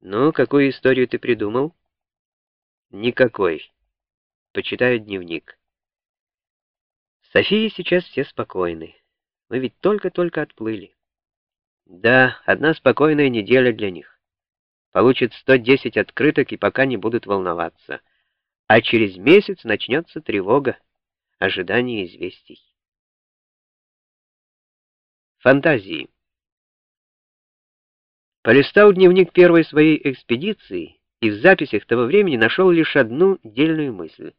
Ну, какую историю ты придумал? Никакой. Почитаю дневник. Софии сейчас все спокойны. Мы ведь только-только отплыли. Да, одна спокойная неделя для них. Получат 110 открыток и пока не будут волноваться. А через месяц начнется тревога, ожидание известий. Фантазии. Полистал дневник первой своей экспедиции и в записях того времени нашел лишь одну дельную мысль.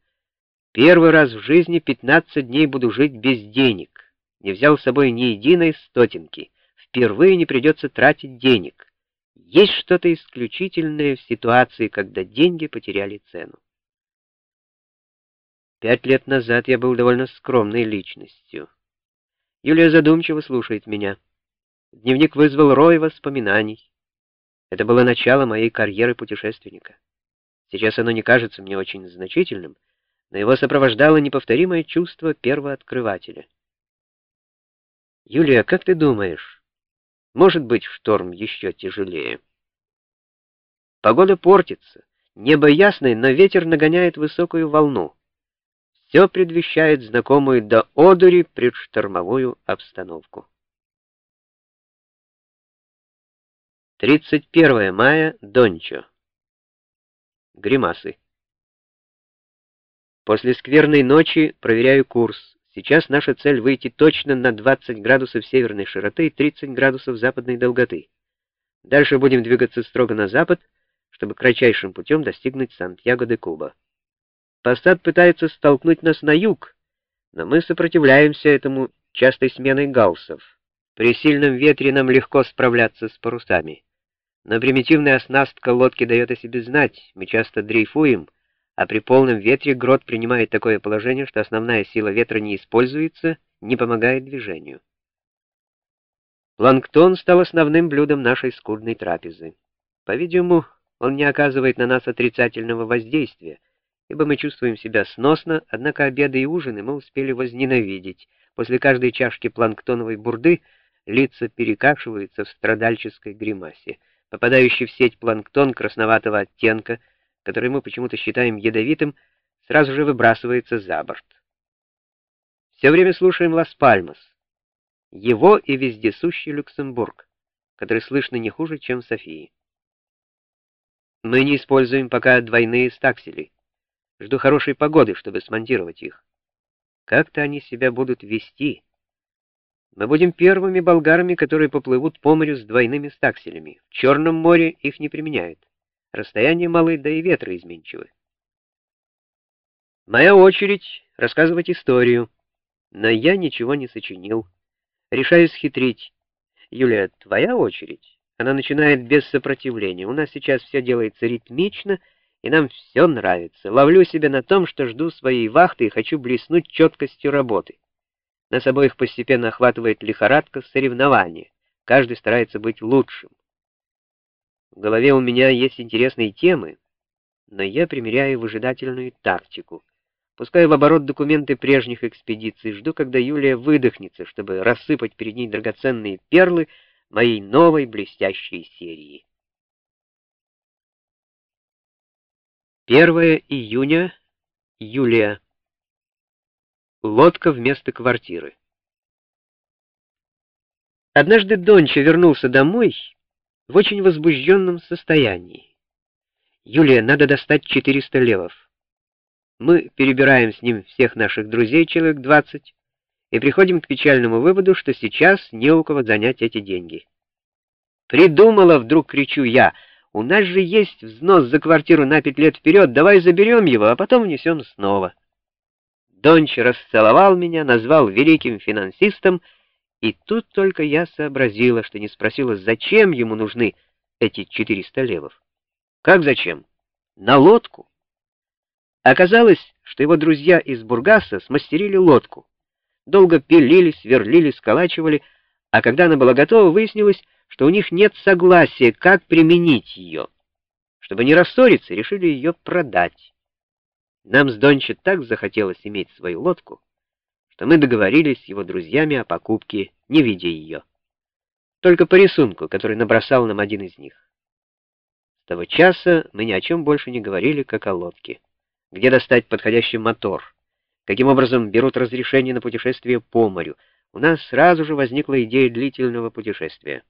Первый раз в жизни 15 дней буду жить без денег. Не взял с собой ни единой стотинки. Впервые не придется тратить денег. Есть что-то исключительное в ситуации, когда деньги потеряли цену. Пять лет назад я был довольно скромной личностью. Юлия задумчиво слушает меня. Дневник вызвал рой воспоминаний. Это было начало моей карьеры путешественника. Сейчас оно не кажется мне очень значительным, но его сопровождало неповторимое чувство первооткрывателя. Юлия, как ты думаешь, может быть шторм еще тяжелее? Погода портится, небо ясное, но ветер нагоняет высокую волну. Все предвещает знакомую до одури предштормовую обстановку. 31 мая, Дончо. Гримасы. После скверной ночи проверяю курс. Сейчас наша цель выйти точно на 20 градусов северной широты и 30 градусов западной долготы. Дальше будем двигаться строго на запад, чтобы кратчайшим путем достигнуть Сантьяго-де-Куба. Пассат пытается столкнуть нас на юг, но мы сопротивляемся этому частой сменой галсов. При сильном ветре нам легко справляться с парусами. Но примитивная оснастка лодки дает о себе знать, мы часто дрейфуем, а при полном ветре грот принимает такое положение, что основная сила ветра не используется, не помогает движению. Планктон стал основным блюдом нашей скудной трапезы. По-видимому, он не оказывает на нас отрицательного воздействия, ибо мы чувствуем себя сносно, однако обеды и ужины мы успели возненавидеть. После каждой чашки планктоновой бурды лица перекашиваются в страдальческой гримасе. Попадающий в сеть планктон красноватого оттенка, который мы почему-то считаем ядовитым, сразу же выбрасывается за борт. Все время слушаем Лас-Пальмас, его и вездесущий Люксембург, который слышно не хуже, чем Софии. Мы не используем пока двойные стаксели. Жду хорошей погоды, чтобы смонтировать их. Как-то они себя будут вести, мы будем первыми болгарами, которые поплывут по морю с двойными стакселями. В Черном море их не применяют. Расстояние малы, да и ветры изменчивы. Моя очередь рассказывать историю, но я ничего не сочинил. Решаю схитрить. Юлия, твоя очередь. Она начинает без сопротивления. У нас сейчас все делается ритмично, и нам все нравится. Ловлю себя на том, что жду своей вахты и хочу блеснуть четкостью работы. Нас обоих постепенно охватывает лихорадка соревнования. Каждый старается быть лучшим. В голове у меня есть интересные темы, но я примеряю выжидательную тактику. Пускаю в оборот документы прежних экспедиций, жду, когда Юлия выдохнется, чтобы рассыпать перед ней драгоценные перлы моей новой блестящей серии. 1 июня, Юлия. Лодка вместо квартиры. Однажды Донча вернулся домой в очень возбужденном состоянии. «Юлия, надо достать 400 левов. Мы перебираем с ним всех наших друзей, человек 20, и приходим к печальному выводу, что сейчас не у кого занять эти деньги. «Придумала!» — вдруг кричу я. «У нас же есть взнос за квартиру на пять лет вперед, давай заберем его, а потом внесем снова». Донч расцеловал меня, назвал великим финансистом, и тут только я сообразила, что не спросила, зачем ему нужны эти 400 левов. Как зачем? На лодку. Оказалось, что его друзья из Бургаса смастерили лодку. Долго пилили, сверлили, сколачивали, а когда она была готова, выяснилось, что у них нет согласия, как применить ее. Чтобы не рассориться, решили ее продать. Нам с Донче так захотелось иметь свою лодку, что мы договорились с его друзьями о покупке, не видя ее. Только по рисунку, который набросал нам один из них. того часа мы ни о чем больше не говорили, как о лодке. Где достать подходящий мотор? Каким образом берут разрешение на путешествие по морю? У нас сразу же возникла идея длительного путешествия.